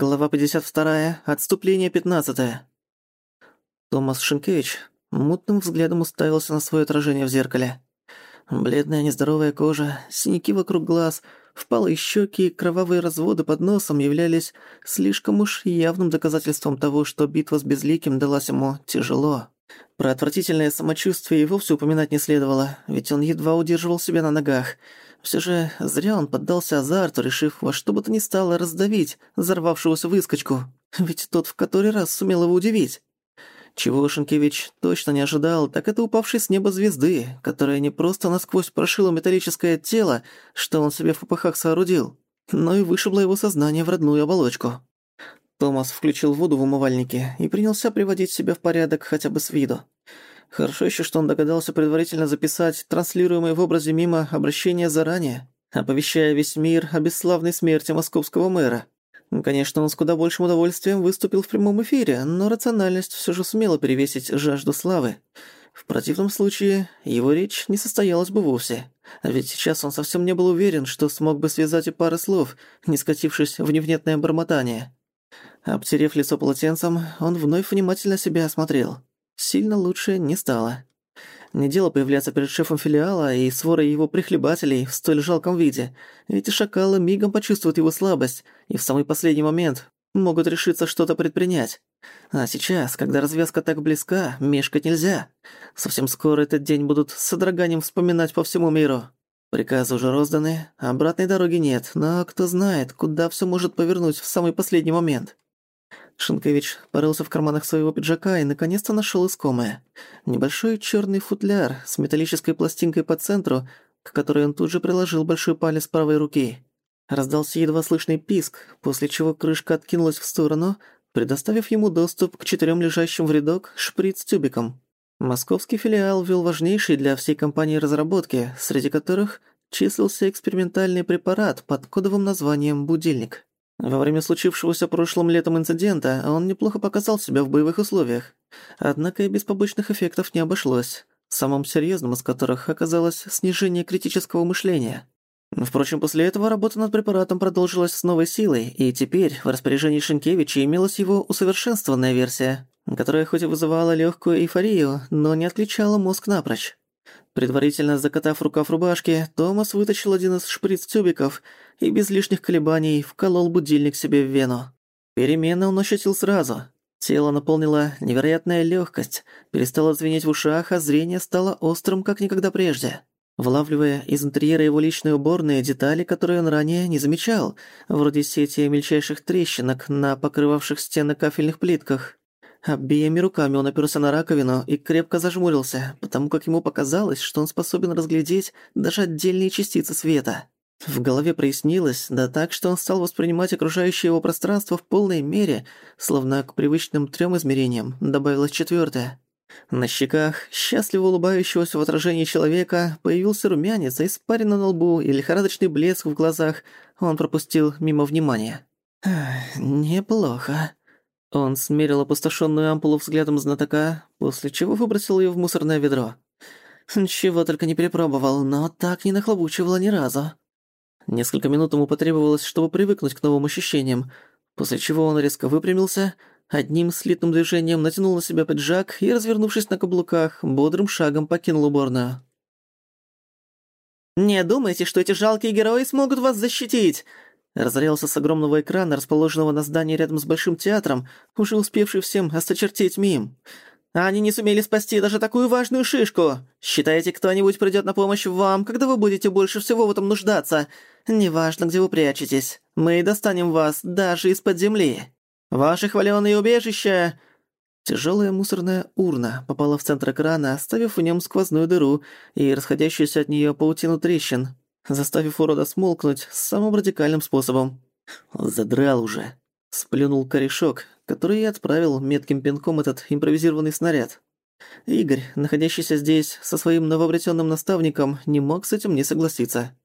Глава 52. Отступление 15. Томас Шенкевич мутным взглядом уставился на свое отражение в зеркале. Бледная нездоровая кожа, синяки вокруг глаз, впалые щеки и кровавые разводы под носом являлись слишком уж явным доказательством того, что битва с Безликим далась ему тяжело. Про отвратительное самочувствие и вовсе упоминать не следовало, ведь он едва удерживал себя на ногах – все же зря он поддался азарту, решив во что бы то ни стало раздавить взорвавшегося выскочку. Ведь тот в который раз сумел его удивить. Чего Шенкевич точно не ожидал, так это упавшей с неба звезды, которая не просто насквозь прошила металлическое тело, что он себе в попыхах соорудил, но и вышибла его сознание в родную оболочку. Томас включил воду в умывальнике и принялся приводить себя в порядок хотя бы с виду. Хорошо еще, что он догадался предварительно записать транслируемые в образе мимо обращения заранее, оповещая весь мир о бесславной смерти московского мэра. Конечно, он с куда большим удовольствием выступил в прямом эфире, но рациональность все же сумела перевесить жажду славы. В противном случае его речь не состоялась бы вовсе. А ведь сейчас он совсем не был уверен, что смог бы связать и пары слов, не скатившись в невнятное бормотание. Обтерев лицо полотенцем, он вновь внимательно себя осмотрел сильно лучше не стало. Не дело появляться перед шефом филиала и сворой его прихлебателей в столь жалком виде. Эти шакалы мигом почувствуют его слабость и в самый последний момент могут решиться что-то предпринять. А сейчас, когда развязка так близка, мешкать нельзя. Совсем скоро этот день будут с содроганием вспоминать по всему миру. Приказы уже розданы, обратной дороги нет, но кто знает, куда всё может повернуть в самый последний момент. Шинкевич порылся в карманах своего пиджака и наконец-то нашёл искомое. Небольшой чёрный футляр с металлической пластинкой по центру, к которой он тут же приложил большой палец правой руки. Раздался едва слышный писк, после чего крышка откинулась в сторону, предоставив ему доступ к четырём лежащим в рядок шприц-тюбикам. Московский филиал вел важнейшие для всей компании разработки, среди которых числился экспериментальный препарат под кодовым названием «Будильник». Во время случившегося прошлым летом инцидента он неплохо показал себя в боевых условиях. Однако и без побочных эффектов не обошлось, самым серьезным из которых оказалось снижение критического мышления. Впрочем, после этого работа над препаратом продолжилась с новой силой, и теперь в распоряжении Шенкевича имелась его усовершенствованная версия, которая хоть и вызывала легкую эйфорию, но не отключала мозг напрочь. Предварительно закатав рукав рубашки, Томас вытащил один из шприц-тюбиков и без лишних колебаний вколол будильник себе в вену. Перемены он ощутил сразу. Тело наполнило невероятная легкость, перестало звенеть в ушах, а зрение стало острым, как никогда прежде. Влавливая из интерьера его личной уборной детали, которые он ранее не замечал, вроде сети мельчайших трещинок на покрывавших стены кафельных плитках. Обеими руками он оперся на раковину и крепко зажмурился, потому как ему показалось, что он способен разглядеть даже отдельные частицы света. В голове прояснилось, да так, что он стал воспринимать окружающее его пространство в полной мере, словно к привычным трём измерениям добавилось четвёртое. На щеках счастливо улыбающегося в отражении человека появился румянец, а испарина на лбу и лихорадочный блеск в глазах он пропустил мимо внимания. «Неплохо», он смерил опустошенную ампулу взглядом знатока, после чего выбросил ее в мусорное ведро. Чего только не перепробовал, но так не нахлобучивало ни разу. Несколько минут ему потребовалось, чтобы привыкнуть к новым ощущениям, после чего он резко выпрямился, одним слитным движением натянул на себя пиджак и, развернувшись на каблуках, бодрым шагом покинул уборную. «Не думайте, что эти жалкие герои смогут вас защитить!» Разорялся с огромного экрана, расположенного на здании рядом с Большим театром, уже успевший всем осточертеть мим. «Они не сумели спасти даже такую важную шишку! Считаете, кто-нибудь придёт на помощь вам, когда вы будете больше всего в этом нуждаться? Неважно, где вы прячетесь, мы достанем вас даже из-под земли. Ваши хвалёные убежища...» Тяжелая мусорная урна попала в центр экрана, оставив в нем сквозную дыру и расходящуюся от нее паутину трещин, заставив урода смолкнуть самым радикальным способом. «Задрал уже!» — сплюнул корешок, который и отправил метким пинком этот импровизированный снаряд. Игорь, находящийся здесь со своим новообретённым наставником, не мог с этим не согласиться.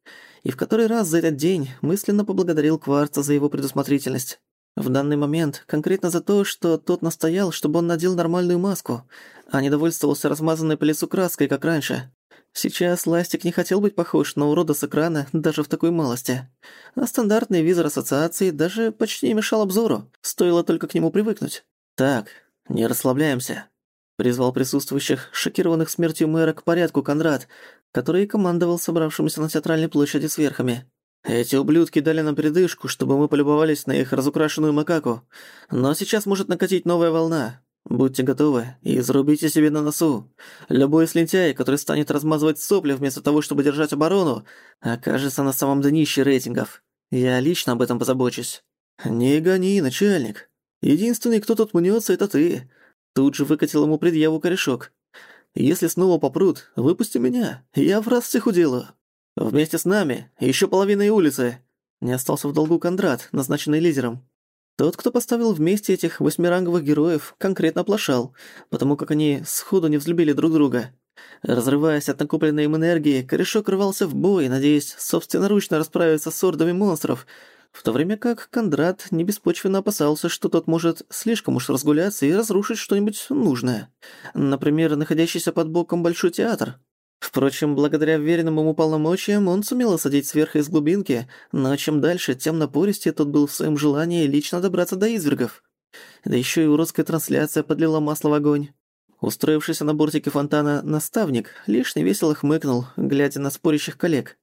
И в который раз за этот день мысленно поблагодарил Кварца за его предусмотрительность. В данный момент конкретно за то, что тот настоял, чтобы он надел нормальную маску, а не довольствовался размазанной по лицу краской, как раньше. Сейчас Ластик не хотел быть похож на урода с экрана даже в такой малости. А стандартный визор ассоциации даже почти мешал обзору, стоило только к нему привыкнуть. «Так, не расслабляемся», — призвал присутствующих, шокированных смертью мэра, к порядку Кондрат, который командовал собравшимся на театральной площади сверхами. «Эти ублюдки дали нам передышку, чтобы мы полюбовались на их разукрашенную макаку. Но сейчас может накатить новая волна, Будьте готовы и зарубите себе на носу. Любой слентяй, который станет размазывать сопли вместо того, чтобы держать оборону, окажется на самом днище рейтингов. Я лично об этом позабочусь. Не гони, начальник. Единственный, кто тут мнется, это ты. Тут же выкатил ему предъяву корешок. Если снова попрут, выпусти меня. Я в раз всех уделаю. Вместе с нами, еще половиной улицы. Не остался в долгу Кондрат, назначенный лидером. Тот, кто поставил вместе этих восьмиранговых героев, конкретно оплошал, потому как они сходу не взлюбили друг друга. Разрываясь от накопленной им энергии, корешок рвался в бой, надеясь собственноручно расправиться с ордами монстров, в то время как Кондрат не беспочвенно опасался, что тот может слишком уж разгуляться и разрушить что-нибудь нужное. Например, находящийся под боком Большой театр. Впрочем, благодаря веренным ему полномочиям он сумел осадить сверху из глубинки, но чем дальше, тем напористее тот был в своем желании лично добраться до извергов. Да еще и уродская трансляция подлила масло в огонь. Устроившийся на бортике фонтана наставник лишь невесело хмыкнул, глядя на спорящих коллег.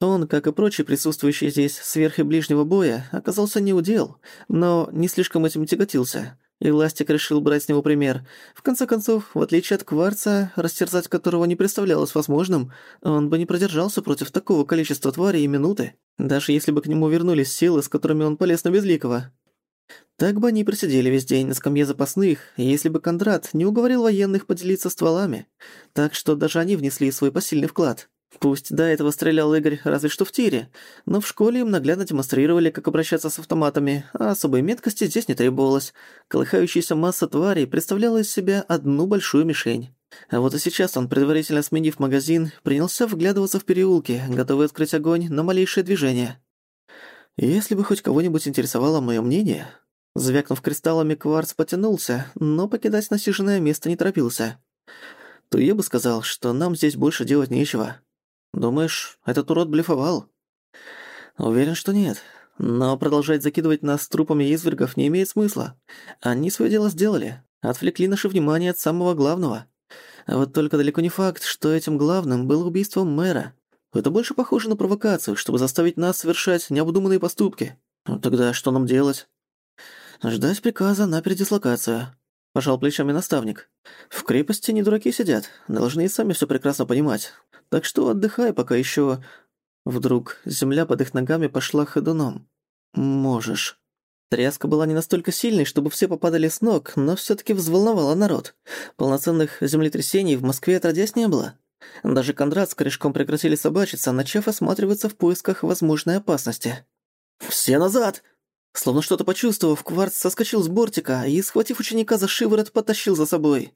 Он, как и прочие присутствующие здесь сверх и ближнего боя, оказался неудел, но не слишком этим тяготился. И Ластик решил брать с него пример. В конце концов, в отличие от Кварца, растерзать которого не представлялось возможным, он бы не продержался против такого количества тварей и минуты, даже если бы к нему вернулись силы, с которыми он полез на Безликого. Так бы они просидели весь день на скамье запасных, если бы Кондрат не уговорил военных поделиться стволами. Так что даже они внесли свой посильный вклад. Пусть до этого стрелял Игорь разве что в тире, но в школе им наглядно демонстрировали, как обращаться с автоматами, а особой меткости здесь не требовалось. Колыхающаяся масса тварей представляла из себя одну большую мишень. А вот и сейчас он, предварительно сменив магазин, принялся вглядываться в переулки, готовый открыть огонь на малейшее движение. Если бы хоть кого-нибудь интересовало моё мнение... Звякнув кристаллами, кварц потянулся, но покидать насиженное место не торопился. То я бы сказал, что нам здесь больше делать нечего. Думаешь, этот урод блефовал? Уверен, что нет. Но продолжать закидывать нас трупами извергов не имеет смысла. Они своё дело сделали. Отвлекли наше внимание от самого главного. А вот только далеко не факт, что этим главным было убийство мэра. Это больше похоже на провокацию, чтобы заставить нас совершать необдуманные поступки. Тогда что нам делать? Ждать приказа на передислокацию. Пожал плечами наставник. В крепости не дураки сидят, должны и сами всё прекрасно понимать. Так что отдыхай, пока еще. Вдруг земля под их ногами пошла ходуном. Можешь. Тряска была не настолько сильной, чтобы все попадали с ног, но все таки взволновала народ. Полноценных землетрясений в Москве отродясь не было. Даже Кондрат с корешком прекратили собачиться, начав осматриваться в поисках возможной опасности. «Все назад!» Словно что-то почувствовав, Кварц соскочил с бортика и, схватив ученика за шиворот, потащил за собой.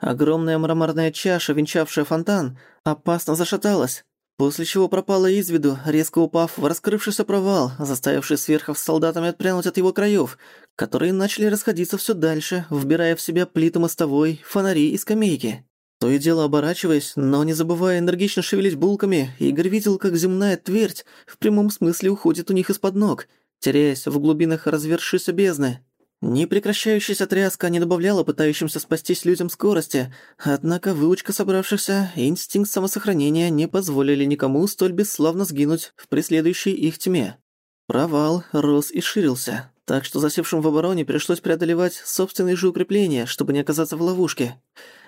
Огромная мраморная чаша, венчавшая фонтан, опасно зашаталась, после чего пропала из виду, резко упав в раскрывшийся провал, заставивший сверхов с солдатами отпрянуть от его краев, которые начали расходиться все дальше, вбирая в себя плиты мостовой, фонари и скамейки. То и дело оборачиваясь, но не забывая энергично шевелить булками, Игорь видел, как земная твердь в прямом смысле уходит у них из-под ног – теряясь в глубинах развершейся бездны. Непрекращающаяся тряска не добавляла пытающимся спастись людям скорости, однако выучка собравшихся и инстинкт самосохранения не позволили никому столь бесславно сгинуть в преследующей их тьме. Провал рос и ширился, так что засевшим в обороне пришлось преодолевать собственные же укрепления, чтобы не оказаться в ловушке.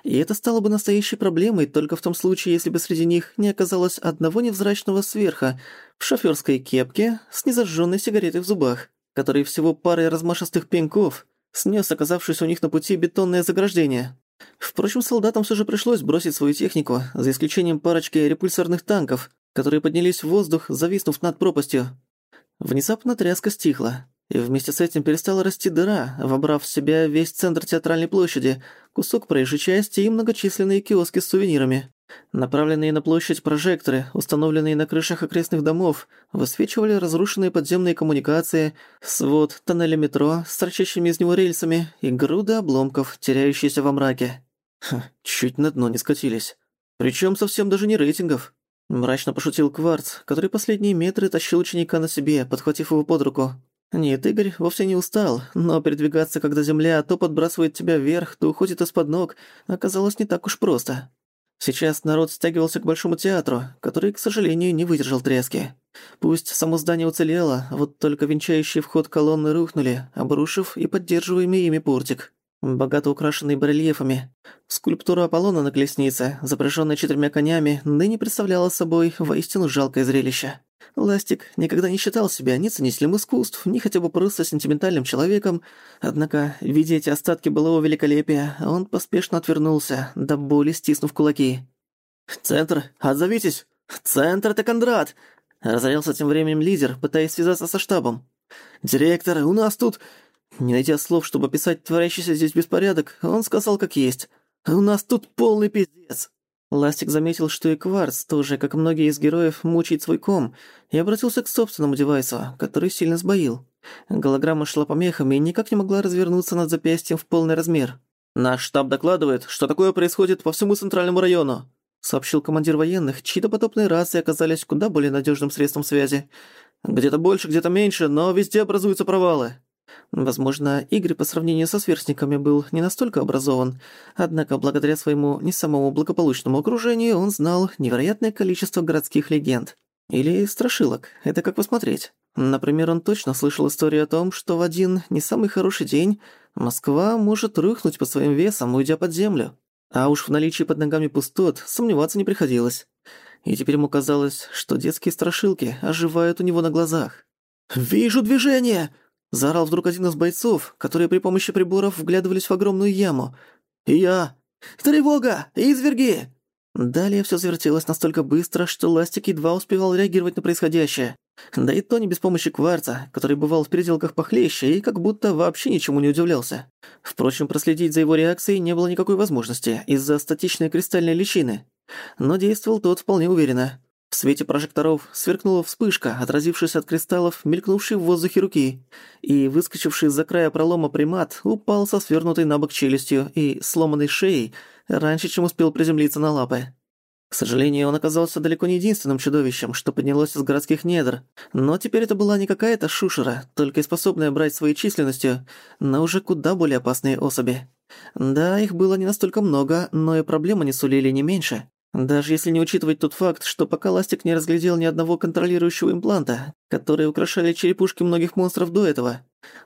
И это стало бы настоящей проблемой только в том случае, если бы среди них не оказалось одного невзрачного сверха в шофёрской кепке с незажжённой сигаретой в зубах, который всего парой размашистых пеньков снес оказавшись у них на пути бетонное заграждение. Впрочем, солдатам все же пришлось бросить свою технику, за исключением парочки репульсорных танков, которые поднялись в воздух, зависнув над пропастью. Внезапно тряска стихла, и вместе с этим перестала расти дыра, вобрав в себя весь центр театральной площади, кусок проезжей части и многочисленные киоски с сувенирами. Направленные на площадь прожекторы, установленные на крышах окрестных домов, высвечивали разрушенные подземные коммуникации, свод тоннеля метро с торчащими из него рельсами и груды обломков, теряющиеся во мраке. Ха, чуть на дно не скатились. Причем совсем даже не рейтингов. Мрачно пошутил Кварц, который последние метры тащил ученика на себе, подхватив его под руку. Нет, Игорь вовсе не устал, но передвигаться, когда земля то подбрасывает тебя вверх, то уходит из-под ног, оказалось не так уж просто. Сейчас народ стягивался к Большому театру, который, к сожалению, не выдержал трески. Пусть само здание уцелело, вот только венчающие вход колонны рухнули, обрушив и поддерживаемый ими портик. Богато украшенный барельефами. Скульптура Аполлона на колеснице, запряженная четырьмя конями, ныне представляла собой воистину жалкое зрелище. Ластик никогда не считал себя ни ценителем искусств, ни хотя бы просто сентиментальным человеком, однако, видя эти остатки былого великолепия, он поспешно отвернулся, до боли стиснув кулаки. «Центр, отзовитесь! Центр, это Кондрат!» Разорялся тем временем лидер, пытаясь связаться со штабом. «Директор, у нас тут...» Не найдя слов, чтобы описать творящийся здесь беспорядок, он сказал как есть. «У нас тут полный пиздец!» Ластик заметил, что и Кварц тоже, как многие из героев, мучает свой ком, и обратился к собственному девайсу, который сильно сбоил. Голограмма шла помехами и никак не могла развернуться над запястьем в полный размер. «Наш штаб докладывает, что такое происходит по всему центральному району», сообщил командир военных, чьи допотопные рации оказались куда более надежным средством связи. «Где-то больше, где-то меньше, но везде образуются провалы. Возможно, Игорь по сравнению со сверстниками был не настолько образован, однако благодаря своему не самому благополучному окружению он знал невероятное количество городских легенд. Или страшилок, это как посмотреть. Например, он точно слышал историю о том, что в один не самый хороший день Москва может рухнуть по своим весам, уйдя под землю. А уж в наличии под ногами пустот сомневаться не приходилось. И теперь ему казалось, что детские страшилки оживают у него на глазах. «Вижу движение!» Заорал вдруг один из бойцов, которые при помощи приборов вглядывались в огромную яму. «И я! Тревога! Изверги!» Далее все завертелось настолько быстро, что Ластик едва успевал реагировать на происходящее. Да и то не без помощи кварца, который бывал в переделках похлеще и как будто вообще ничему не удивлялся. Впрочем, проследить за его реакцией не было никакой возможности из-за статичной кристальной личины. Но действовал тот вполне уверенно. В свете прожекторов сверкнула вспышка, отразившись от кристаллов, мелькнувшей в воздухе руки, и выскочивший из-за края пролома примат упал со свернутой на бок челюстью и сломанной шеей раньше, чем успел приземлиться на лапы. К сожалению, он оказался далеко не единственным чудовищем, что поднялось из городских недр, но теперь это была не какая-то шушера, только и способная брать своей численностью, но уже куда более опасные особи. Да, их было не настолько много, но и проблемы не сулили не меньше. Даже если не учитывать тот факт, что пока Ластик не разглядел ни одного контролирующего импланта, которые украшали черепушки многих монстров до этого.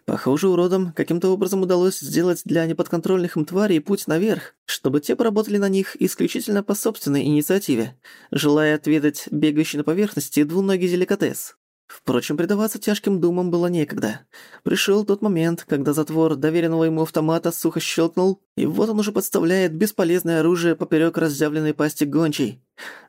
Похоже, уродам каким-то образом удалось сделать для неподконтрольных им тварей путь наверх, чтобы те поработали на них исключительно по собственной инициативе, желая отведать бегающий на поверхности двуногий деликатес. Впрочем, предаваться тяжким думам было некогда. Пришел тот момент, когда затвор доверенного ему автомата сухо щелкнул, и вот он уже подставляет бесполезное оружие поперек разъявленной пасти гончей.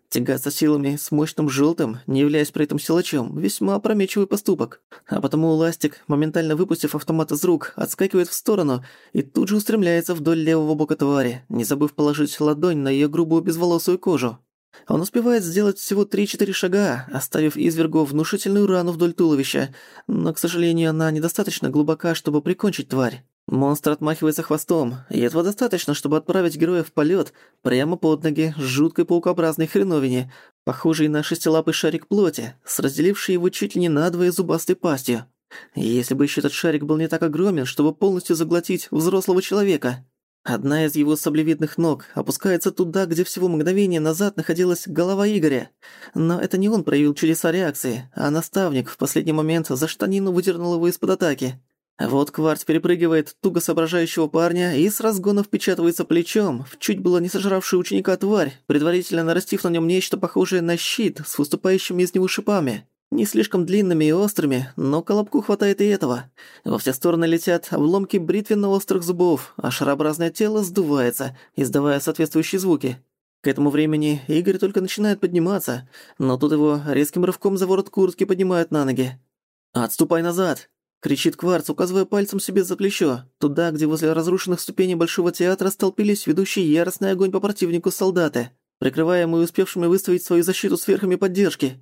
Тягаться силами с мощным желтым, не являясь при этом силачом, весьма опрометчивый поступок. А потому Ластик, моментально выпустив автомат из рук, отскакивает в сторону и тут же устремляется вдоль левого бока твари, не забыв положить ладонь на ее грубую безволосую кожу. Он успевает сделать всего 3-4 шага, оставив извергу внушительную рану вдоль туловища, но, к сожалению, она недостаточно глубока, чтобы прикончить тварь. Монстр отмахивается хвостом, и этого достаточно, чтобы отправить героя в полет прямо под ноги жуткой паукообразной хреновине, похожей на шестилапый шарик плоти, с разделившей его чуть ли не надвое зубастой пастью. Если бы еще этот шарик был не так огромен, чтобы полностью заглотить взрослого человека. Одна из его саблевидных ног опускается туда, где всего мгновение назад находилась голова Игоря. Но это не он проявил чудеса реакции, а наставник в последний момент за штанину выдернул его из-под атаки. Вот Кварц перепрыгивает туго соображающего парня и с разгона впечатывается плечом в чуть было не сожравший ученика тварь, предварительно нарастив на нем нечто похожее на щит с выступающими из него шипами. Не слишком длинными и острыми, но Колобку хватает и этого. Во все стороны летят обломки бритвенно-острых зубов, а шарообразное тело сдувается, издавая соответствующие звуки. К этому времени Игорь только начинает подниматься, но тут его резким рывком за ворот куртки поднимают на ноги. «Отступай назад!» — кричит Кварц, указывая пальцем себе за плечо, туда, где возле разрушенных ступеней Большого театра столпились ведущие яростный огонь по противнику солдаты, прикрываемые успевшими выставить свою защиту сверхами поддержки.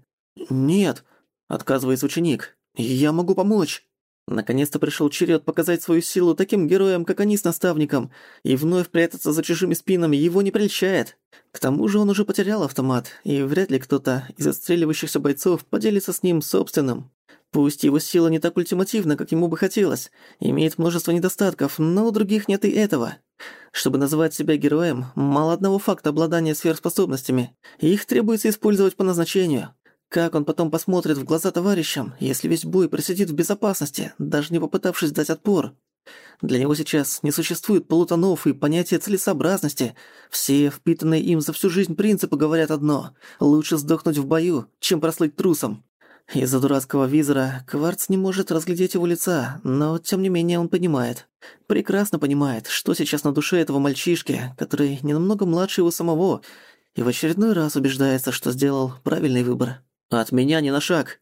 «Нет!» Отказывается ученик. «Я могу помочь». Наконец-то пришел черед показать свою силу таким героям, как они с наставником, и вновь прятаться за чужими спинами его не прельщает. К тому же он уже потерял автомат, и вряд ли кто-то из отстреливающихся бойцов поделится с ним собственным. Пусть его сила не так ультимативна, как ему бы хотелось, имеет множество недостатков, но у других нет и этого. Чтобы называть себя героем, мало одного факта обладания сверхспособностями. Их требуется использовать по назначению. Как он потом посмотрит в глаза товарищам, если весь бой просидит в безопасности, даже не попытавшись дать отпор? Для него сейчас не существует полутонов и понятия целесообразности. Все впитанные им за всю жизнь принципы говорят одно – лучше сдохнуть в бою, чем прослыть трусом. Из-за дурацкого визора Кварц не может разглядеть его лица, но тем не менее он понимает. Прекрасно понимает, что сейчас на душе этого мальчишки, который не намного младше его самого, и в очередной раз убеждается, что сделал правильный выбор. «От меня не на шаг!»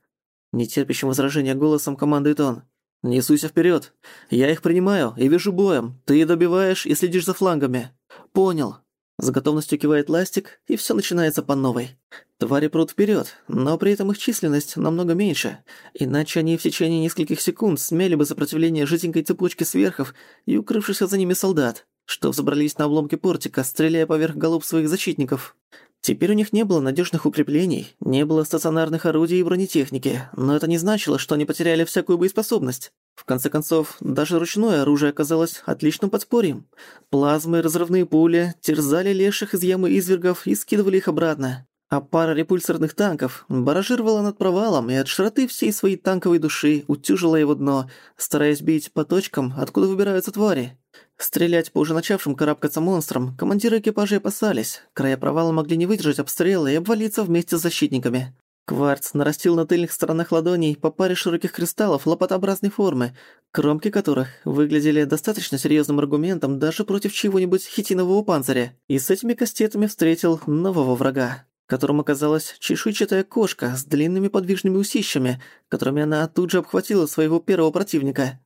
Нетерпящим возражения голосом командует он. «Несуйся вперед. Я их принимаю и вижу боем. Ты добиваешь и следишь за флангами». «Понял». С готовностью кивает Ластик, и все начинается по новой. Твари прут вперед, но при этом их численность намного меньше, иначе они в течение нескольких секунд смели бы сопротивление жиденькой цепочки сверхов и укрывшихся за ними солдат, что взобрались на обломки портика, стреляя поверх голов своих защитников. Теперь у них не было надежных укреплений, не было стационарных орудий и бронетехники, но это не значило, что они потеряли всякую боеспособность. В конце концов, даже ручное оружие оказалось отличным подспорьем. Плазмы разрывные пули терзали леших из ямы извергов и скидывали их обратно. А пара репульсорных танков баражировала над провалом и от широты всей своей танковой души утюжила его дно, стараясь бить по точкам, откуда выбираются твари. Стрелять по уже начавшим карабкаться монстрам командиры экипажей опасались. Края провала могли не выдержать обстрела и обвалиться вместе с защитниками. Кварц нарастил на тыльных сторонах ладоней по паре широких кристаллов лопатообразной формы, кромки которых выглядели достаточно серьезным аргументом даже против чего-нибудь хитинового панциря, и с этими кастетами встретил нового врага, которым оказалась чешуйчатая кошка с длинными подвижными усищами, которыми она тут же обхватила своего первого противника.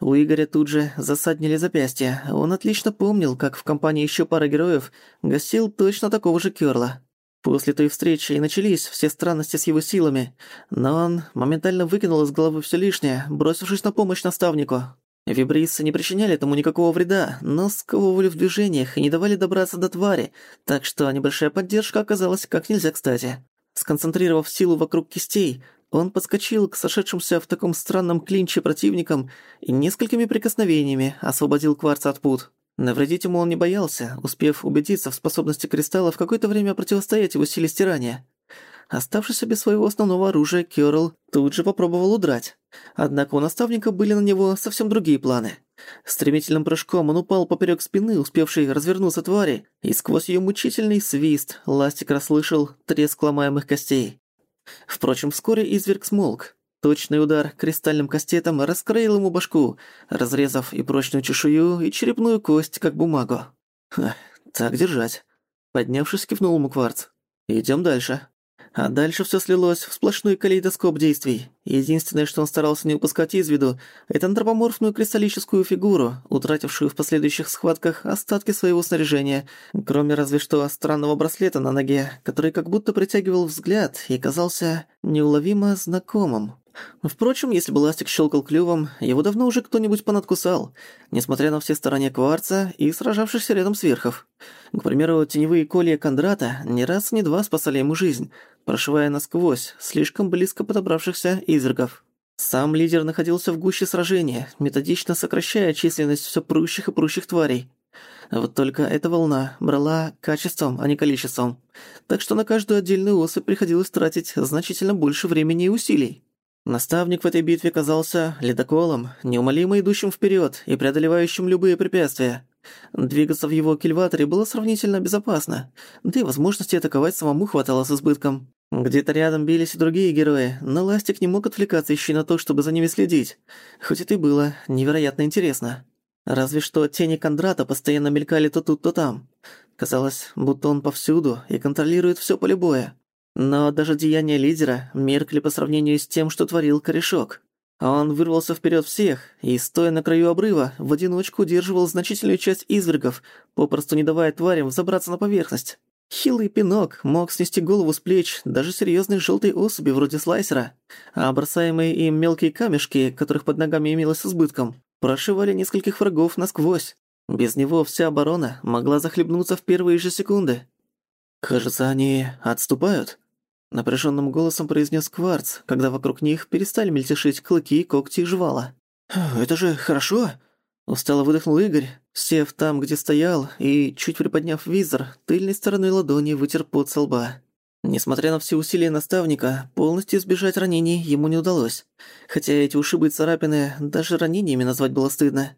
У Игоря тут же засаднили запястья. Он отлично помнил, как в компании еще пары героев гостил точно такого же Кёрла. После той встречи и начались все странности с его силами, но он моментально выкинул из головы все лишнее, бросившись на помощь наставнику. Вибрисы не причиняли тому никакого вреда, но сковывали в движениях и не давали добраться до твари, так что небольшая поддержка оказалась как нельзя кстати. Сконцентрировав силу вокруг кистей, он подскочил к сошедшимся в таком странном клинче противникам и несколькими прикосновениями освободил кварц от пут. Навредить ему он не боялся, успев убедиться в способности кристалла в какое-то время противостоять его силе стирания. Оставшийся без своего основного оружия, Кёрл тут же попробовал удрать. Однако у наставника были на него совсем другие планы. Стремительным прыжком он упал поперек спины, успевшей развернуться твари, и сквозь ее мучительный свист Ластик расслышал треск ломаемых костей. Впрочем, вскоре изверг смолк. Точный удар кристальным кастетом раскроил ему башку, разрезав и прочную чешую, и черепную кость, как бумагу. Так держать. Поднявшись, кивнул ему кварц. Идем дальше. А дальше все слилось в сплошной калейдоскоп действий. Единственное, что он старался не упускать из виду, это антропоморфную кристаллическую фигуру, утратившую в последующих схватках остатки своего снаряжения, кроме разве что странного браслета на ноге, который как будто притягивал взгляд и казался неуловимо знакомым. Впрочем, если бы ластик щелкал клювом, его давно уже кто-нибудь понадкусал, несмотря на все старания Кварца и сражавшихся рядом сверхов. К примеру, теневые колья Кондрата не раз, не два спасали ему жизнь, прошивая насквозь слишком близко подобравшихся извергов. Сам лидер находился в гуще сражения, методично сокращая численность все прущих и прущих тварей. Вот только эта волна брала качеством, а не количеством. Так что на каждую отдельную особь приходилось тратить значительно больше времени и усилий. Наставник в этой битве казался ледоколом, неумолимо идущим вперед и преодолевающим любые препятствия. Двигаться в его кильваторе было сравнительно безопасно, да и возможности атаковать самому хватало с избытком. Где-то рядом бились и другие герои, но Ластик не мог отвлекаться еще на то, чтобы за ними следить, хоть это и было невероятно интересно. Разве что тени Кондрата постоянно мелькали то тут, то там. Казалось, будто он повсюду и контролирует всё поле боя. Но даже деяния лидера меркли по сравнению с тем, что творил корешок. Он вырвался вперед всех и, стоя на краю обрыва, в одиночку удерживал значительную часть извергов, попросту не давая тварям взобраться на поверхность. Хилый пинок мог снести голову с плеч даже серьезной желтой особи вроде слайсера, а бросаемые им мелкие камешки, которых под ногами имелось избытком, прошивали нескольких врагов насквозь. Без него вся оборона могла захлебнуться в первые же секунды. «Кажется, они отступают», — напряженным голосом произнес Кварц, когда вокруг них перестали мельтешить клыки, когти и жвала. «Это же хорошо!» Устало выдохнул Игорь, сев там, где стоял, и, чуть приподняв визор, тыльной стороной ладони вытер пот со лба. Несмотря на все усилия наставника, полностью избежать ранений ему не удалось. Хотя эти ушибы и царапины даже ранениями назвать было стыдно.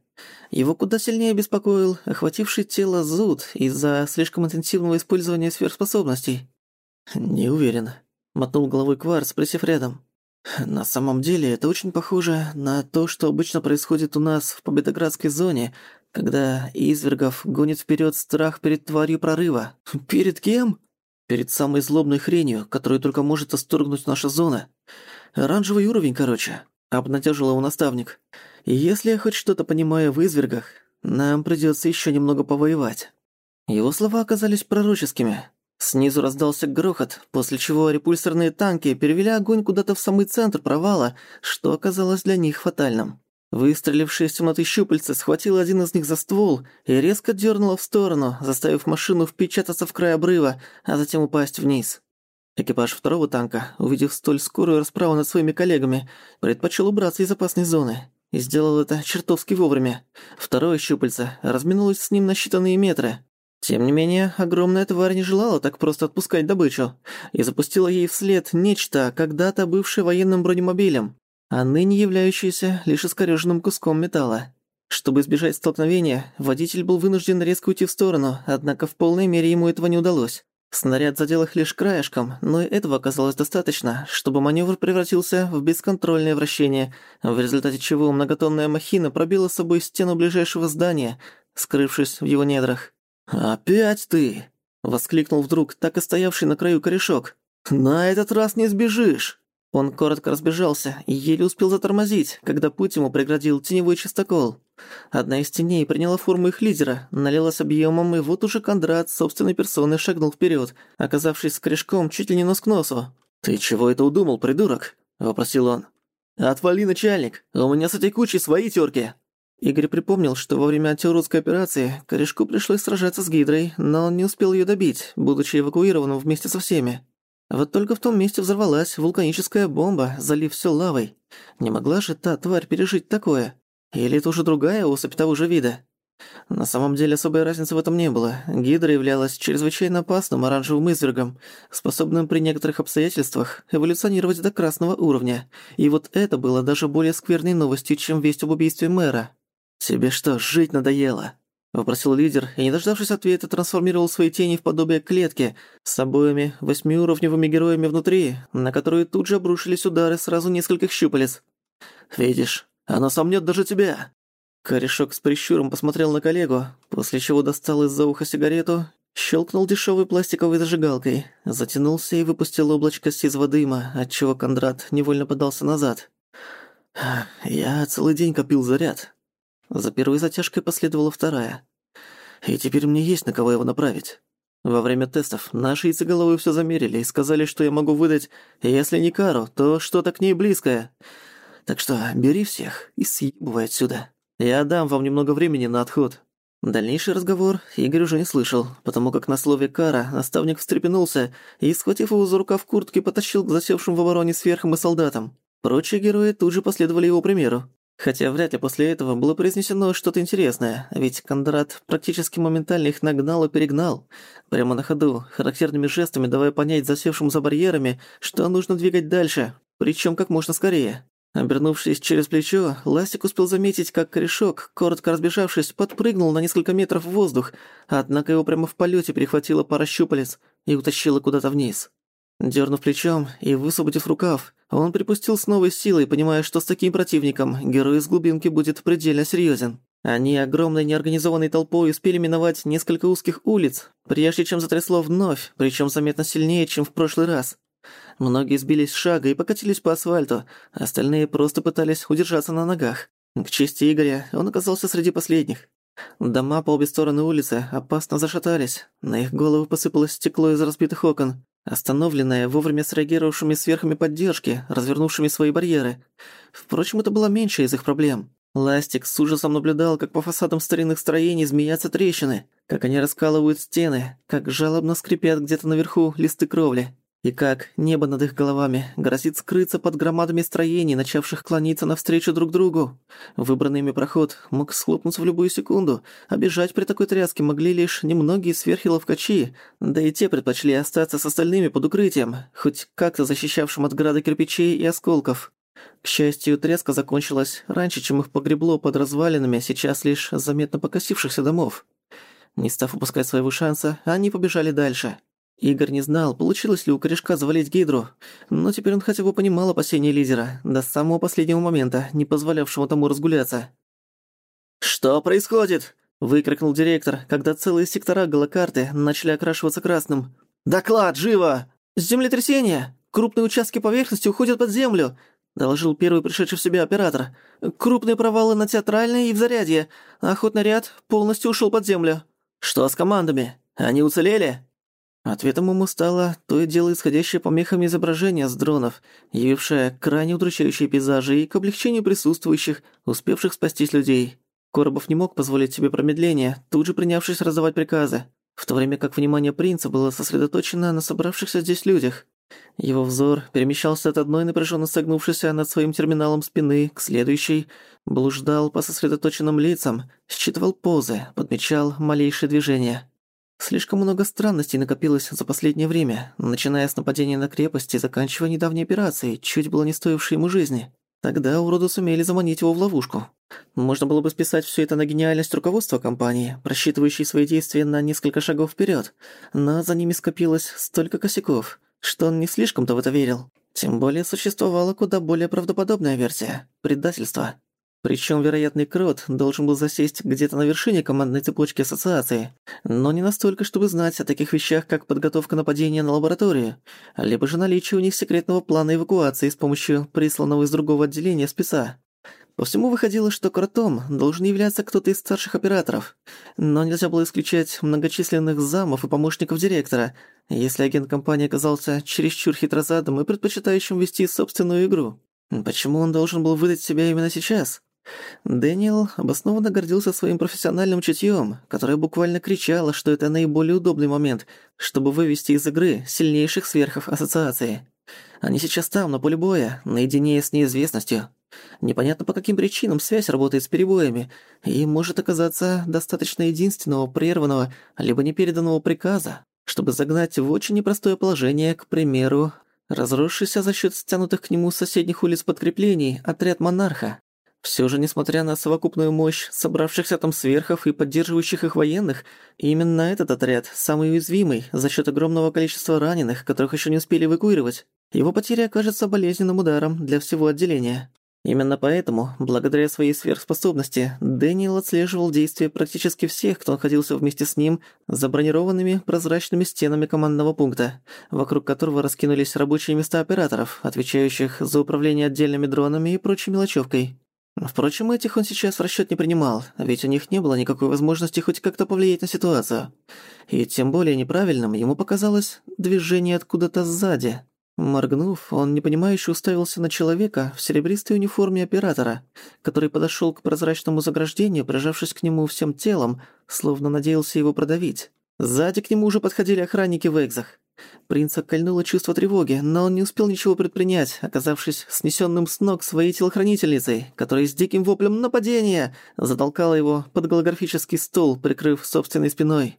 Его куда сильнее беспокоил охвативший тело зуд из-за слишком интенсивного использования сверхспособностей. «Не уверен», — мотнул головой Кварц, присев рядом. На самом деле это очень похоже на то, что обычно происходит у нас в Победоградской зоне, когда извергов гонит вперед страх перед тварью прорыва. Перед кем? Перед самой злобной хренью, которую только может осторгнуть наша зона. Оранжевый уровень, короче, обнадежил его наставник. если я хоть что-то понимаю в извергах, нам придется еще немного повоевать. Его слова оказались пророческими. Снизу раздался грохот, после чего репульсорные танки перевели огонь куда-то в самый центр провала, что оказалось для них фатальным. Выстрелившая из темноты щупальца схватила один из них за ствол и резко дернула в сторону, заставив машину впечататься в край обрыва, а затем упасть вниз. Экипаж второго танка, увидев столь скорую расправу над своими коллегами, предпочел убраться из опасной зоны. И сделал это чертовски вовремя. Второе щупальце разминулось с ним на считанные метры, тем не менее, огромная тварь не желала так просто отпускать добычу и запустила ей вслед нечто, когда-то бывшее военным бронемобилем, а ныне являющееся лишь искорёженным куском металла. Чтобы избежать столкновения, водитель был вынужден резко уйти в сторону, однако в полной мере ему этого не удалось. Снаряд задел их лишь краешком, но и этого оказалось достаточно, чтобы маневр превратился в бесконтрольное вращение, в результате чего многотонная махина пробила собой стену ближайшего здания, скрывшись в его недрах. «Опять ты!» — воскликнул вдруг так и стоявший на краю корешок. «На этот раз не сбежишь!» Он коротко разбежался и еле успел затормозить, когда путь ему преградил теневой частокол. Одна из теней приняла форму их лидера, налилась объемом, и вот уже Кондрат собственной персоной шагнул вперед, оказавшись с корешком чуть ли не нос к носу. «Ты чего это удумал, придурок?» – вопросил он. «Отвали, начальник, у меня с этой кучей свои терки!» Игорь припомнил, что во время антиуродской операции корешку пришлось сражаться с Гидрой, но он не успел её добить, будучи эвакуированным вместе со всеми. Вот только в том месте взорвалась вулканическая бомба, залив всё лавой. Не могла же та тварь пережить такое? Или это уже другая особь того же вида? На самом деле особой разницы в этом не было. Гидра являлась чрезвычайно опасным оранжевым извергом, способным при некоторых обстоятельствах эволюционировать до красного уровня. И вот это было даже более скверной новостью, чем весть об убийстве мэра. «Тебе что, жить надоело?» — вопросил лидер, и, не дождавшись ответа, трансформировал свои тени в подобие клетки с обоими восьмиуровневыми героями внутри, на которые тут же обрушились удары сразу нескольких щупалец. «Видишь, оно сомнёт даже тебя!» Корешок с прищуром посмотрел на коллегу, после чего достал из-за уха сигарету, щелкнул дешевой пластиковой зажигалкой, затянулся и выпустил облачко сизого дыма, отчего Кондрат невольно подался назад. «Я целый день копил заряд», за первой затяжкой последовала вторая. И теперь мне есть на кого его направить. Во время тестов наши яйцеголовые все замерили и сказали, что я могу выдать, если не кару, то что-то к ней близкое. Так что бери всех и съебывай отсюда. Я дам вам немного времени на отход». Дальнейший разговор Игорь уже не слышал, потому как на слове «кара» наставник встрепенулся и, схватив его за рукав куртки, потащил к засевшим в обороне сверхам и солдатам. Прочие герои тут же последовали его примеру. Хотя вряд ли после этого было произнесено что-то интересное, ведь Кондрат практически моментально их нагнал и перегнал. Прямо на ходу, характерными жестами давая понять засевшим за барьерами, что нужно двигать дальше, причем как можно скорее. Обернувшись через плечо, Ластик успел заметить, как корешок, коротко разбежавшись, подпрыгнул на несколько метров в воздух, однако его прямо в полете перехватила пара щупалец и утащила куда-то вниз. Дернув плечом и высвободив рукав, он припустил с новой силой, понимая, что с таким противником герой из глубинки будет предельно серьезен. Они огромной неорганизованной толпой успели миновать несколько узких улиц, прежде чем затрясло вновь, причем заметно сильнее, чем в прошлый раз. Многие сбились с шага и покатились по асфальту, остальные просто пытались удержаться на ногах. К чести Игоря, он оказался среди последних. Дома по обе стороны улицы опасно зашатались. На их головы посыпалось стекло из разбитых окон, остановленное вовремя среагировавшими сверхами поддержки, развернувшими свои барьеры. Впрочем, это было меньше из их проблем. Ластик с ужасом наблюдал, как по фасадам старинных строений змеятся трещины, как они раскалывают стены, как жалобно скрипят где-то наверху листы кровли. И как небо над их головами грозит скрыться под громадами строений, начавших клониться навстречу друг другу. Выбранный ими проход мог схлопнуться в любую секунду, а бежать при такой тряске могли лишь немногие сверхиловкачи, да и те предпочли остаться с остальными под укрытием, хоть как-то защищавшим от града кирпичей и осколков. К счастью, тряска закончилась раньше, чем их погребло под развалинами сейчас лишь заметно покосившихся домов. Не став упускать своего шанса, они побежали дальше. Игорь не знал, получилось ли у корешка завалить Гидру, но теперь он хотя бы понимал опасения лидера, до самого последнего момента, не позволявшего тому разгуляться. «Что происходит?» – выкрикнул директор, когда целые сектора голокарты начали окрашиваться красным. «Доклад, живо! Землетрясение! Крупные участки поверхности уходят под землю!» – доложил первый пришедший в себя оператор. «Крупные провалы на театральной и в зарядье. Охотный ряд полностью ушел под землю». «Что с командами? Они уцелели?» Ответом ему стало то и дело исходящее помехами изображение с дронов, явившее крайне удручающие пейзажи и к облегчению присутствующих, успевших спастись людей. Коробов не мог позволить себе промедления, тут же принявшись раздавать приказы, в то время как внимание принца было сосредоточено на собравшихся здесь людях. Его взор перемещался от одной напряженно согнувшейся над своим терминалом спины к следующей, блуждал по сосредоточенным лицам, считывал позы, подмечал малейшие движения. Слишком много странностей накопилось за последнее время, начиная с нападения на крепость и заканчивая недавней операцией, чуть было не стоившей ему жизни. Тогда уроды сумели заманить его в ловушку. Можно было бы списать все это на гениальность руководства компании, просчитывающей свои действия на несколько шагов вперед, но за ними скопилось столько косяков, что он не слишком-то в это верил. Тем более существовала куда более правдоподобная версия – предательство. Причем вероятный крот должен был засесть где-то на вершине командной цепочки ассоциации, но не настолько, чтобы знать о таких вещах, как подготовка нападения на лабораторию, либо же наличие у них секретного плана эвакуации с помощью присланного из другого отделения спеца. По всему выходило, что кротом должен являться кто-то из старших операторов, но нельзя было исключать многочисленных замов и помощников директора, если агент компании оказался чересчур хитрозадым и предпочитающим вести собственную игру. Почему он должен был выдать себя именно сейчас? Дэниел обоснованно гордился своим профессиональным чутьем, которое буквально кричало, что это наиболее удобный момент, чтобы вывести из игры сильнейших сверхов ассоциации. Они сейчас там, на поле боя, наедине с неизвестностью. Непонятно по каким причинам связь работает с перебоями, и может оказаться достаточно единственного прерванного либо непереданного приказа, чтобы загнать в очень непростое положение, к примеру, разросшийся за счет стянутых к нему соседних улиц подкреплений отряд монарха. Все же, несмотря на совокупную мощь собравшихся там сверхов и поддерживающих их военных, именно этот отряд самый уязвимый за счет огромного количества раненых, которых еще не успели эвакуировать. Его потеря окажется болезненным ударом для всего отделения. Именно поэтому, благодаря своей сверхспособности, Дэниел отслеживал действия практически всех, кто находился вместе с ним за бронированными прозрачными стенами командного пункта, вокруг которого раскинулись рабочие места операторов, отвечающих за управление отдельными дронами и прочей мелочевкой. Впрочем, этих он сейчас в расчёт не принимал, ведь у них не было никакой возможности хоть как-то повлиять на ситуацию. И тем более неправильным ему показалось движение откуда-то сзади. Моргнув, он непонимающе уставился на человека в серебристой униформе оператора, который подошёл к прозрачному заграждению, прижавшись к нему всем телом, словно надеялся его продавить. Сзади к нему уже подходили охранники в экзах. Принца кольнуло чувство тревоги, но он не успел ничего предпринять, оказавшись снесенным с ног своей телохранительницей, которая с диким воплем нападения затолкала его под голографический стол, прикрыв собственной спиной.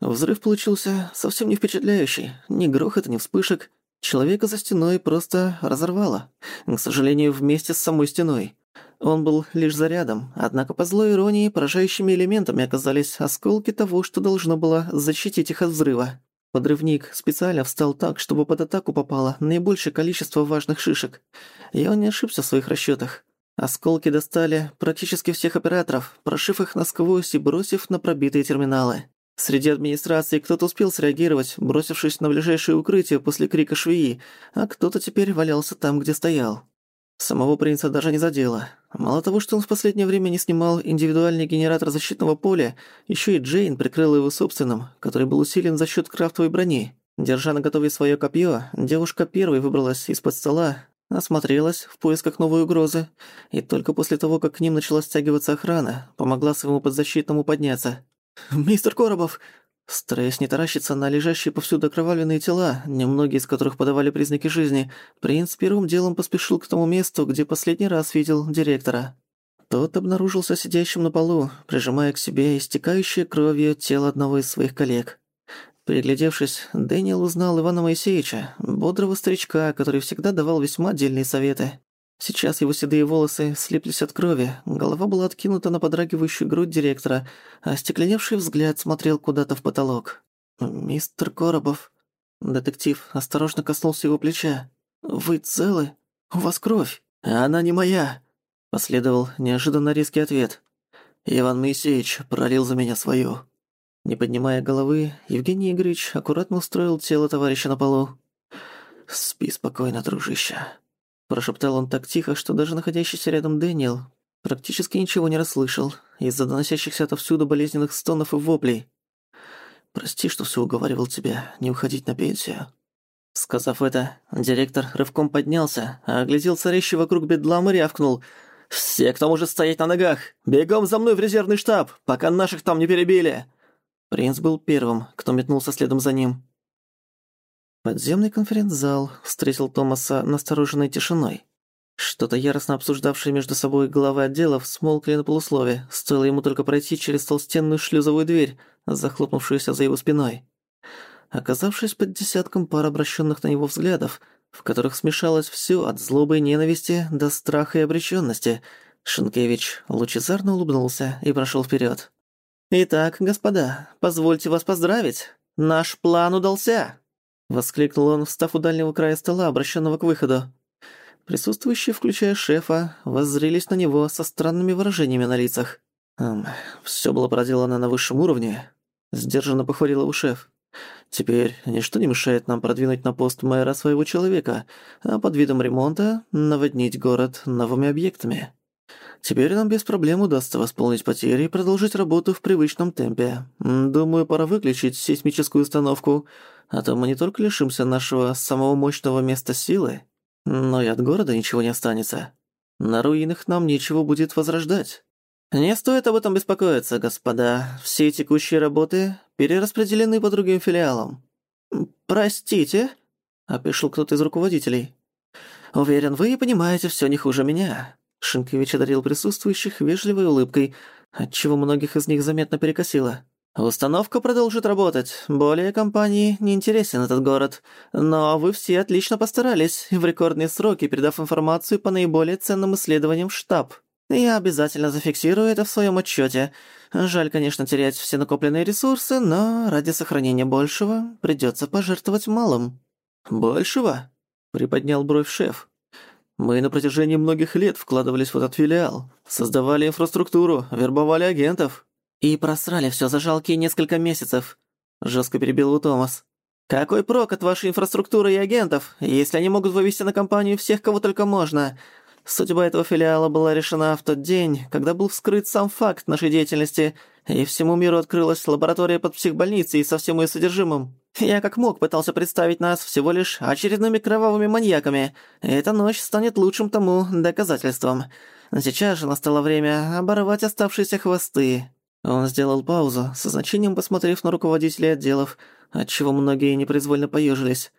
Взрыв получился совсем не впечатляющий. Ни грохота, ни вспышек. Человека за стеной просто разорвало. К сожалению, вместе с самой стеной. Он был лишь зарядом, однако по злой иронии поражающими элементами оказались осколки того, что должно было защитить их от взрыва. Подрывник специально встал так, чтобы под атаку попало наибольшее количество важных шишек. И он не ошибся в своих расчётах. Осколки достали практически всех операторов, прошив их насквозь и бросив на пробитые терминалы. Среди администрации кто-то успел среагировать, бросившись на ближайшее укрытие после крика швеи, а кто-то теперь валялся там, где стоял. Самого принца даже не задело. Мало того, что он в последнее время не снимал индивидуальный генератор защитного поля, еще и Джейн прикрыла его собственным, который был усилен за счет крафтовой брони. Держа на готове свое копье, девушка первой выбралась из-под стола, осмотрелась в поисках новой угрозы, и только после того, как к ним начала стягиваться охрана, помогла своему подзащитному подняться. «Мистер Коробов!» Стараясь не таращиться на лежащие повсюду окровавленные тела, немногие из которых подавали признаки жизни, принц первым делом поспешил к тому месту, где последний раз видел директора. Тот обнаружился сидящим на полу, прижимая к себе истекающее кровью тело одного из своих коллег. Приглядевшись, Дэниел узнал Ивана Моисеевича, бодрого старичка, который всегда давал весьма отдельные советы. Сейчас его седые волосы слиплись от крови, голова была откинута на подрагивающую грудь директора, а стекленевший взгляд смотрел куда-то в потолок. «Мистер Коробов...» Детектив осторожно коснулся его плеча. «Вы целы? У вас кровь?» «Она не моя!» Последовал неожиданно резкий ответ. «Иван Моисеевич пролил за меня свою». Не поднимая головы, Евгений Игоревич аккуратно устроил тело товарища на полу. «Спи спокойно, дружище», Прошептал он так тихо, что даже находящийся рядом Дэниел практически ничего не расслышал из-за доносящихся отовсюду болезненных стонов и воплей. «Прости, что все уговаривал тебя не уходить на пенсию». Сказав это, директор рывком поднялся, а оглядел царящий вокруг бедлам и рявкнул. «Все, кто может стоять на ногах, бегом за мной в резервный штаб, пока наших там не перебили!» Принц был первым, кто метнулся следом за ним. Подземный конференц-зал встретил Томаса настороженной тишиной. Что-то яростно обсуждавшие между собой главы отделов смолкли на полуслове, стоило ему только пройти через толстенную шлюзовую дверь, захлопнувшуюся за его спиной. Оказавшись под десятком пар обращенных на него взглядов, в которых смешалось все от злобы и ненависти до страха и обреченности, Шенкевич лучезарно улыбнулся и прошел вперед. «Итак, господа, позвольте вас поздравить. Наш план удался!» Воскликнул он, встав у дальнего края стола, обращенного к выходу. Присутствующие, включая шефа, воззрелись на него со странными выражениями на лицах. Эм, «Всё было проделано на высшем уровне», — сдержанно похвалил его шеф. «Теперь ничто не мешает нам продвинуть на пост мэра своего человека, а под видом ремонта наводнить город новыми объектами. Теперь нам без проблем удастся восполнить потери и продолжить работу в привычном темпе. Думаю, пора выключить сейсмическую установку, а то мы не только лишимся нашего самого мощного места силы, но и от города ничего не останется. На руинах нам нечего будет возрождать. Не стоит об этом беспокоиться, господа. Все текущие работы перераспределены по другим филиалам. Простите, опешил кто-то из руководителей. Уверен, вы понимаете все не хуже меня. Шинкевич одарил присутствующих вежливой улыбкой, отчего многих из них заметно перекосило. Установка продолжит работать. Более компании не интересен этот город. Но вы все отлично постарались, в рекордные сроки передав информацию по наиболее ценным исследованиям в штаб. Я обязательно зафиксирую это в своем отчете. Жаль, конечно, терять все накопленные ресурсы, но ради сохранения большего придется пожертвовать малым. «Большего?» — приподнял бровь шеф. «Мы на протяжении многих лет вкладывались в этот филиал, создавали инфраструктуру, вербовали агентов». «И просрали все за жалкие несколько месяцев», — жестко перебил его Томас. «Какой прок от вашей инфраструктуры и агентов, если они могут вывести на компанию всех, кого только можно? Судьба этого филиала была решена в тот день, когда был вскрыт сам факт нашей деятельности, и всему миру открылась лаборатория под психбольницей со всем ее содержимым. Я как мог пытался представить нас всего лишь очередными кровавыми маньяками. Эта ночь станет лучшим тому доказательством. Сейчас же настало время оборвать оставшиеся хвосты». Он сделал паузу, со значением посмотрев на руководителей отделов, отчего многие непроизвольно поежились.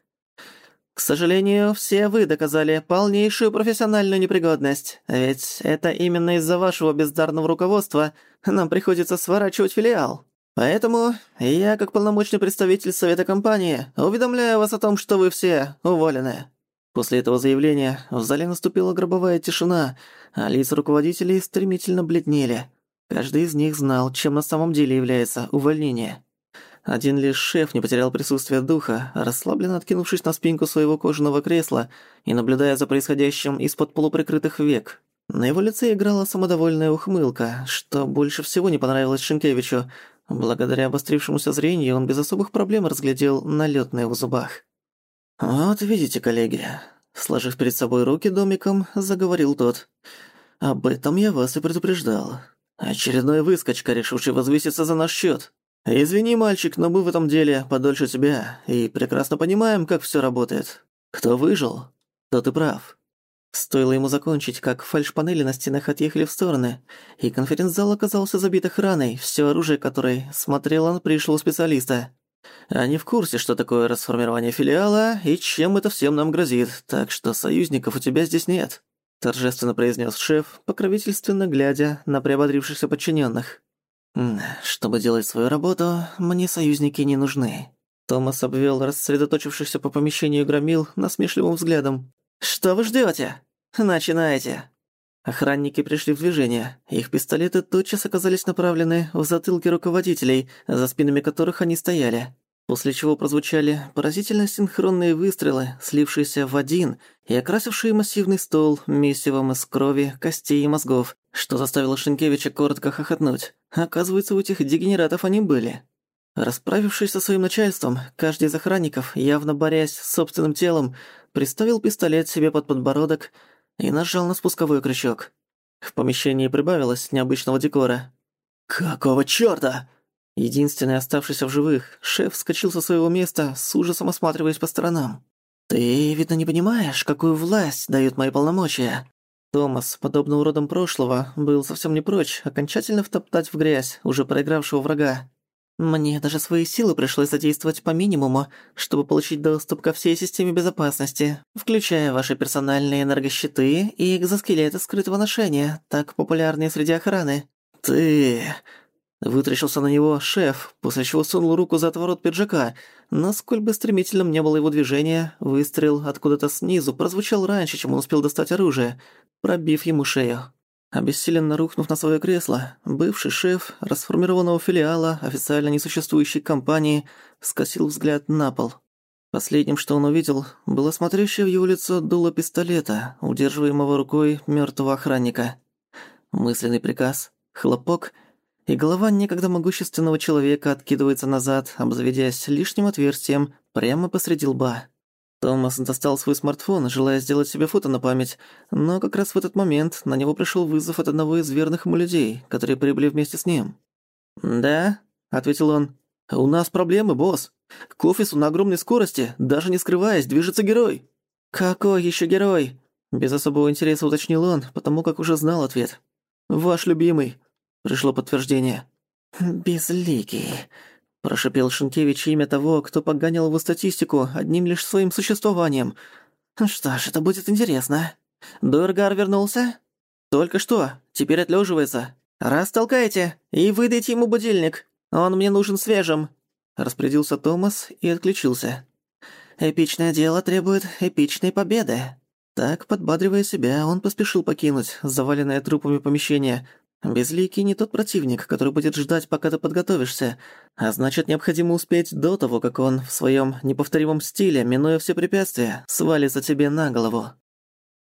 «К сожалению, все вы доказали полнейшую профессиональную непригодность, ведь это именно из-за вашего бездарного руководства нам приходится сворачивать филиал. Поэтому я, как полномочный представитель совета компании, уведомляю вас о том, что вы все уволены». После этого заявления в зале наступила гробовая тишина, а лица руководителей стремительно бледнели – Каждый из них знал, чем на самом деле является увольнение. Один лишь шеф не потерял присутствие духа, расслабленно откинувшись на спинку своего кожаного кресла и наблюдая за происходящим из-под полуприкрытых век. На его лице играла самодовольная ухмылка, что больше всего не понравилось Шенкевичу. Благодаря обострившемуся зрению он без особых проблем разглядел налёт на его зубах. «Вот видите, коллеги, Сложив перед собой руки домиком, заговорил тот. «Об этом я вас и предупреждал. Очередной выскочка, решивший возвыситься за наш счет. Извини, мальчик, но мы в этом деле подольше тебя и прекрасно понимаем, как все работает. Кто выжил, тот и прав». Стоило ему закончить, как фальшпанели на стенах отъехали в стороны, и конференц-зал оказался забит охраной, все оружие которой смотрело на пришлого специалиста. Они в курсе, что такое расформирование филиала и чем это всем нам грозит, так что союзников у тебя здесь нет», – торжественно произнес шеф, покровительственно глядя на приободрившихся подчиненных. «Чтобы делать свою работу, мне союзники не нужны». Томас обвел рассредоточившихся по помещению громил насмешливым взглядом. «Что вы ждете? Начинайте!» Охранники пришли в движение. Их пистолеты тотчас оказались направлены в затылки руководителей, за спинами которых они стояли. После чего прозвучали поразительно синхронные выстрелы, слившиеся в один и окрасившие массивный стол месивом из крови, костей и мозгов, что заставило Шинкевича коротко хохотнуть. Оказывается, у этих дегенератов они были. Расправившись со своим начальством, каждый из охранников, явно борясь с собственным телом, приставил пистолет себе под подбородок и нажал на спусковой крючок. В помещении прибавилось необычного декора. «Какого чёрта?» Единственный оставшийся в живых, шеф вскочил со своего места, с ужасом осматриваясь по сторонам. «Ты, видно, не понимаешь, какую власть дают мои полномочия». Томас, подобно уродам прошлого, был совсем не прочь окончательно втоптать в грязь уже проигравшего врага. Мне даже свои силы пришлось задействовать по минимуму, чтобы получить доступ ко всей системе безопасности, включая ваши персональные энергощиты и экзоскелеты скрытого ношения, так популярные среди охраны. Ты... Вытрящился на него шеф, после чего сунул руку за отворот пиджака. Насколько бы стремительным не было его движение, выстрел откуда-то снизу прозвучал раньше, чем он успел достать оружие, пробив ему шею. Обессиленно рухнув на свое кресло, бывший шеф расформированного филиала официально несуществующей компании скосил взгляд на пол. Последним, что он увидел, было смотрящее в его лицо дуло пистолета, удерживаемого рукой мертвого охранника. Мысленный приказ, хлопок, и голова некогда могущественного человека откидывается назад, обзаведясь лишним отверстием прямо посреди лба. Томас достал свой смартфон, желая сделать себе фото на память, но как раз в этот момент на него пришел вызов от одного из верных ему людей, которые прибыли вместе с ним. «Да?» — ответил он. «У нас проблемы, босс. К офису на огромной скорости, даже не скрываясь, движется герой». «Какой еще герой?» Без особого интереса уточнил он, потому как уже знал ответ. «Ваш любимый», — пришло подтверждение. «Безликий», Прошипел Шенкевич имя того, кто поганял его статистику одним лишь своим существованием. Что ж, это будет интересно. Дуэргар вернулся? Только что. Теперь отлеживается. Растолкайте и выдайте ему будильник. Он мне нужен свежим. Распорядился Томас и отключился. Эпичное дело требует эпичной победы. Так, подбадривая себя, он поспешил покинуть заваленное трупами помещение, Безликий не тот противник, который будет ждать, пока ты подготовишься, а значит, необходимо успеть до того, как он в своем неповторимом стиле, минуя все препятствия, свалится тебе на голову.